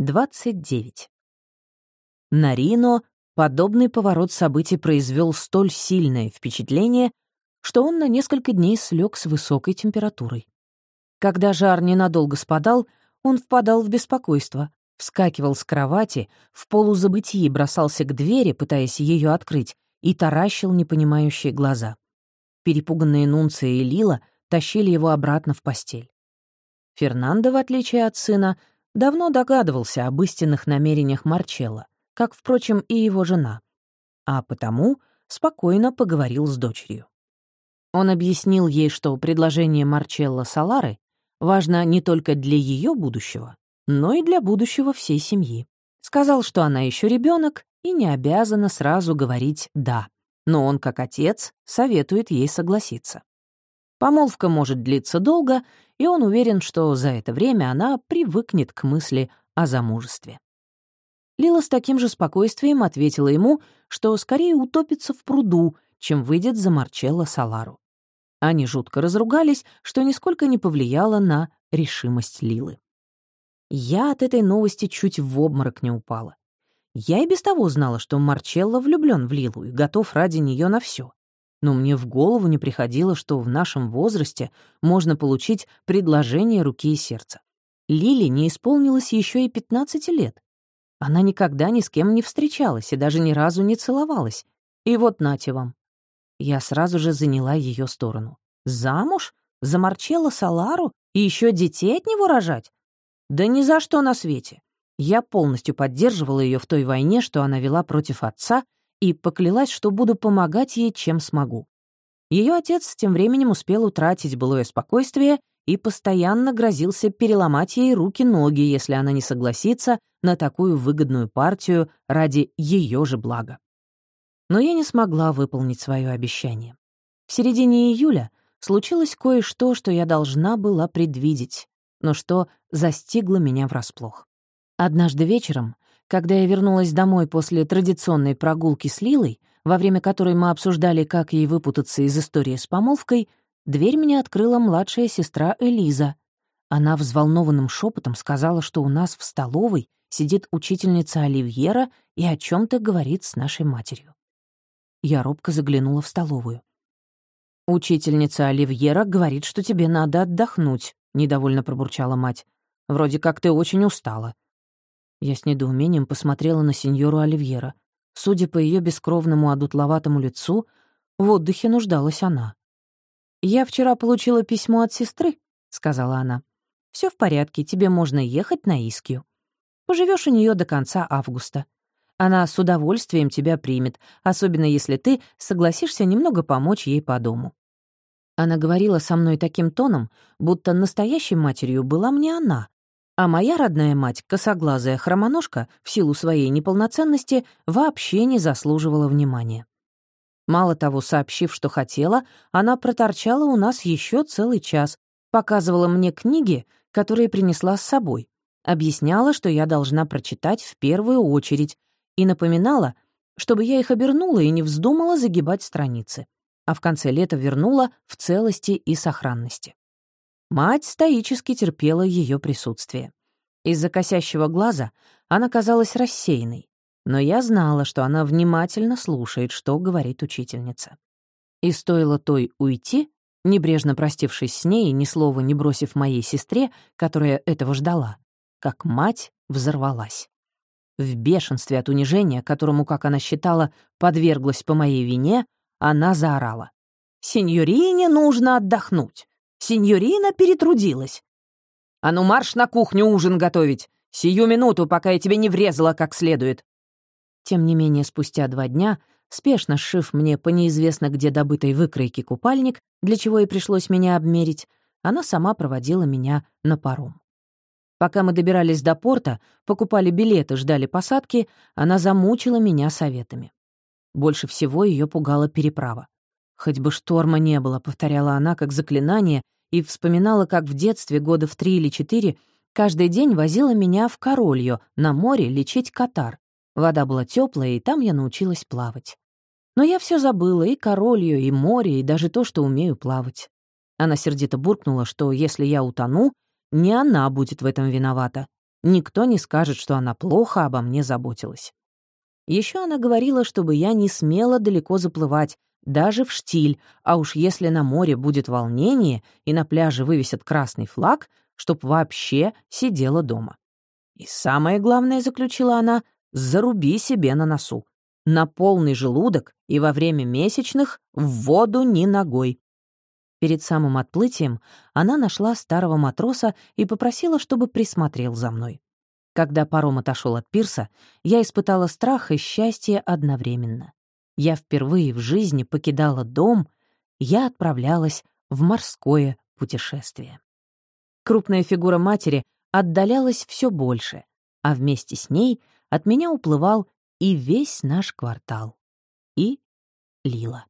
29. На Рино подобный поворот событий произвел столь сильное впечатление, что он на несколько дней слег с высокой температурой. Когда жар ненадолго спадал, он впадал в беспокойство, вскакивал с кровати, в полузабытии бросался к двери, пытаясь ее открыть, и таращил непонимающие глаза. Перепуганные Нунция и Лила тащили его обратно в постель. Фернандо, в отличие от сына, давно догадывался об истинных намерениях Марчелла, как, впрочем, и его жена, а потому спокойно поговорил с дочерью. Он объяснил ей, что предложение Марчелла Салары важно не только для ее будущего, но и для будущего всей семьи. Сказал, что она еще ребенок и не обязана сразу говорить «да», но он, как отец, советует ей согласиться. Помолвка может длиться долго, и он уверен, что за это время она привыкнет к мысли о замужестве. Лила с таким же спокойствием ответила ему, что скорее утопится в пруду, чем выйдет за Марчелло Салару. Они жутко разругались, что нисколько не повлияло на решимость Лилы. Я от этой новости чуть в обморок не упала. Я и без того знала, что Марчелло влюблен в Лилу и готов ради нее на все но мне в голову не приходило, что в нашем возрасте можно получить предложение руки и сердца. Лили не исполнилось еще и 15 лет. Она никогда ни с кем не встречалась и даже ни разу не целовалась. И вот нате вам. Я сразу же заняла ее сторону. Замуж? За Марчелло Салару? И еще детей от него рожать? Да ни за что на свете. Я полностью поддерживала ее в той войне, что она вела против отца и поклялась, что буду помогать ей, чем смогу. Ее отец тем временем успел утратить былое спокойствие и постоянно грозился переломать ей руки-ноги, если она не согласится на такую выгодную партию ради ее же блага. Но я не смогла выполнить свое обещание. В середине июля случилось кое-что, что я должна была предвидеть, но что застигло меня врасплох. Однажды вечером когда я вернулась домой после традиционной прогулки с Лилой, во время которой мы обсуждали, как ей выпутаться из истории с помолвкой, дверь мне открыла младшая сестра Элиза. Она взволнованным шепотом сказала, что у нас в столовой сидит учительница Оливьера и о чем то говорит с нашей матерью. Я робко заглянула в столовую. «Учительница Оливьера говорит, что тебе надо отдохнуть», — недовольно пробурчала мать. «Вроде как ты очень устала. Я с недоумением посмотрела на сеньору Оливьера. Судя по ее бескровному одутловатому лицу, в отдыхе нуждалась она. «Я вчера получила письмо от сестры», — сказала она. Все в порядке, тебе можно ехать на Искью. Поживешь у нее до конца августа. Она с удовольствием тебя примет, особенно если ты согласишься немного помочь ей по дому». Она говорила со мной таким тоном, будто настоящей матерью была мне она, а моя родная мать, косоглазая хромоножка, в силу своей неполноценности, вообще не заслуживала внимания. Мало того, сообщив, что хотела, она проторчала у нас еще целый час, показывала мне книги, которые принесла с собой, объясняла, что я должна прочитать в первую очередь, и напоминала, чтобы я их обернула и не вздумала загибать страницы, а в конце лета вернула в целости и сохранности. Мать стоически терпела ее присутствие. Из-за косящего глаза она казалась рассеянной, но я знала, что она внимательно слушает, что говорит учительница. И стоило той уйти, небрежно простившись с ней ни слова не бросив моей сестре, которая этого ждала, как мать взорвалась. В бешенстве от унижения, которому, как она считала, подверглась по моей вине, она заорала. «Синьорине нужно отдохнуть. Синьорина перетрудилась. А ну марш на кухню ужин готовить! Сию минуту, пока я тебе не врезала как следует!» Тем не менее, спустя два дня, спешно сшив мне по неизвестно где добытой выкройке купальник, для чего и пришлось меня обмерить, она сама проводила меня на паром. Пока мы добирались до порта, покупали билеты, ждали посадки, она замучила меня советами. Больше всего ее пугала переправа. «Хоть бы шторма не было», — повторяла она как заклинание, и вспоминала, как в детстве, года в три или четыре, каждый день возила меня в Королью, на море, лечить катар. Вода была теплая, и там я научилась плавать. Но я все забыла, и Королью, и море, и даже то, что умею плавать. Она сердито буркнула, что если я утону, не она будет в этом виновата. никто не скажет, что она плохо обо мне заботилась. Еще она говорила, чтобы я не смела далеко заплывать, даже в штиль, а уж если на море будет волнение и на пляже вывесят красный флаг, чтоб вообще сидела дома. И самое главное, заключила она, заруби себе на носу. На полный желудок и во время месячных в воду ни ногой. Перед самым отплытием она нашла старого матроса и попросила, чтобы присмотрел за мной. Когда паром отошел от пирса, я испытала страх и счастье одновременно. Я впервые в жизни покидала дом, я отправлялась в морское путешествие. Крупная фигура матери отдалялась все больше, а вместе с ней от меня уплывал и весь наш квартал. И Лила.